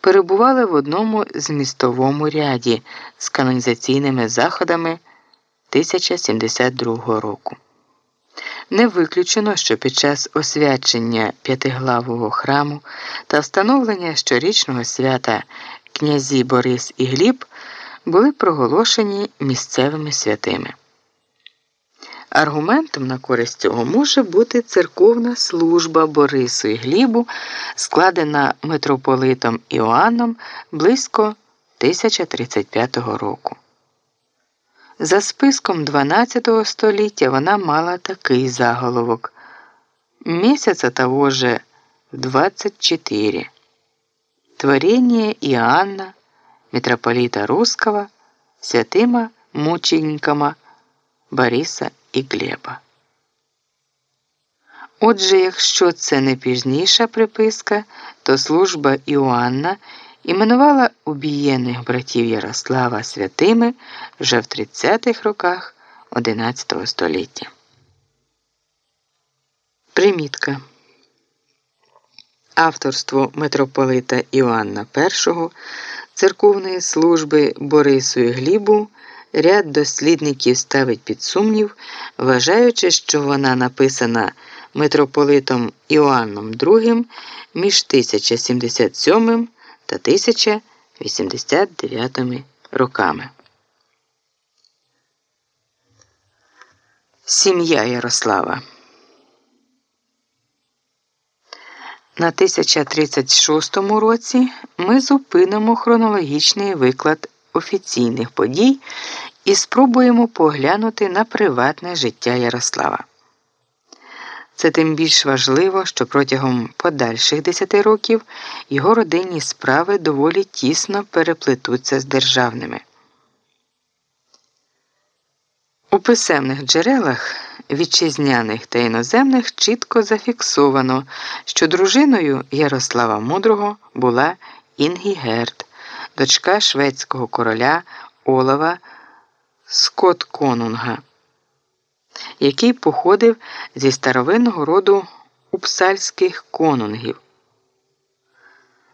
перебували в одному змістовому ряді з канонізаційними заходами 1072 року. Не виключено, що під час освячення п'ятиглавого храму та встановлення щорічного свята князі Борис і Гліб були проголошені місцевими святими. Аргументом на користь цього може бути церковна служба Борису і Глібу, складена митрополитом Іоанном близько 1035 року. За списком 12 століття вона мала такий заголовок Місяця того же 24. Творение Иоанна, митрополита Русского, святыма мучениками Бориса і Глеба. Отже, якщо це не пізніша приписка, то служба Іоанна іменувала убієних братів Ярослава святими вже в 30-х роках XI століття. Примітка. Авторство митрополита Іоанна І, церковної служби Борису і Глібу ряд дослідників ставить під сумнів, вважаючи, що вона написана митрополитом Іоанном II між 1077 та 1089 роками. Сім'я Ярослава На 1036 році ми зупинимо хронологічний виклад офіційних подій і спробуємо поглянути на приватне життя Ярослава. Це тим більш важливо, що протягом подальших десяти років його родинні справи доволі тісно переплетуться з державними. У писемних джерелах вітчизняних та іноземних чітко зафіксовано, що дружиною Ярослава Мудрого була Інгігерд, дочка шведського короля Олава Скотконунга, який походив зі старовинного роду упсальських конунгів.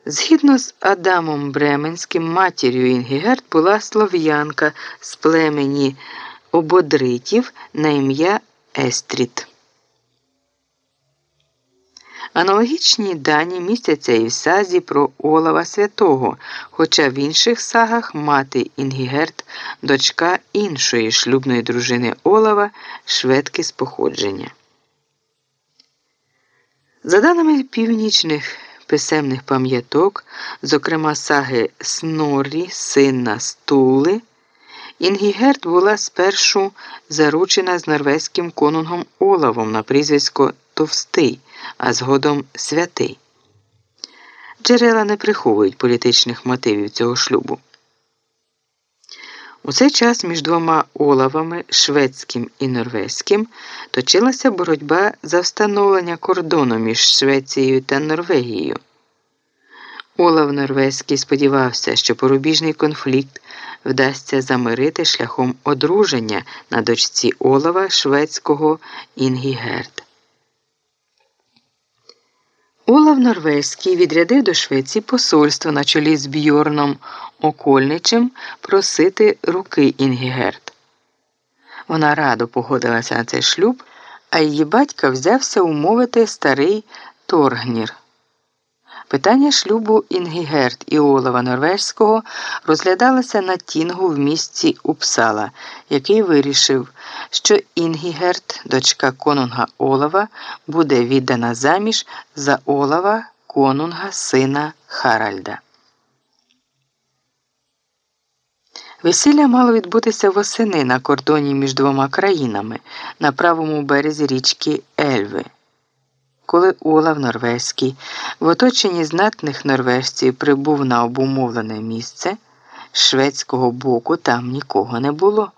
Згідно з Адамом Бременським, матір'ю Інгігерд була слов'янка з племені ободритів на ім'я Естріт. Аналогічні дані містяться і в сазі про Олава Святого, хоча в інших сагах мати Інгігерт, дочка іншої шлюбної дружини Олава, шведки з походження. За даними північних писемних пам'яток, зокрема саги Сноррі, сина Стули. Інгігерт була спершу заручена з норвезьким конунгом Олавом на прізвисько Товстий, а згодом святий. Джерела не приховують політичних мотивів цього шлюбу. У цей час між двома Олавами, шведським і норвезьким, точилася боротьба за встановлення кордону між Швецією та Норвегією. Олав Норвезький сподівався, що порубіжний конфлікт вдасться замирити шляхом одруження на дочці Олава шведського Інгігерд. Олав Норвезький відрядив до Швеції посольство на чолі з Бьорном Окольничем просити руки Інгігерд. Вона радо погодилася на цей шлюб, а її батька взявся умовити старий Торгнір. Питання шлюбу Інгігерд і Олава Норвезького розглядалося на Тінгу в місті Упсала, який вирішив, що Інгігерт, дочка конунга Олова, буде віддана заміж за Олова конунга сина Харальда. Весілля мало відбутися восени на кордоні між двома країнами на правому березі річки Ельви. Коли Олав Норвезький в оточенні знатних норвежців прибув на обумовлене місце, шведського боку там нікого не було.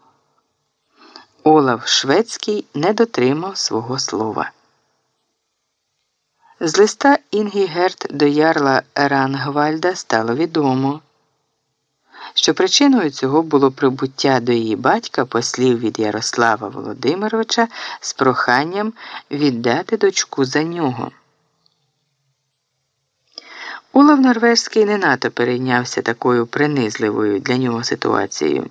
Олав Шведський не дотримав свого слова. З листа Інгігерт до ярла Рангвальда стало відомо що причиною цього було прибуття до її батька послів від Ярослава Володимировича з проханням віддати дочку за нього. Улав Норвежський не надто перейнявся такою принизливою для нього ситуацією.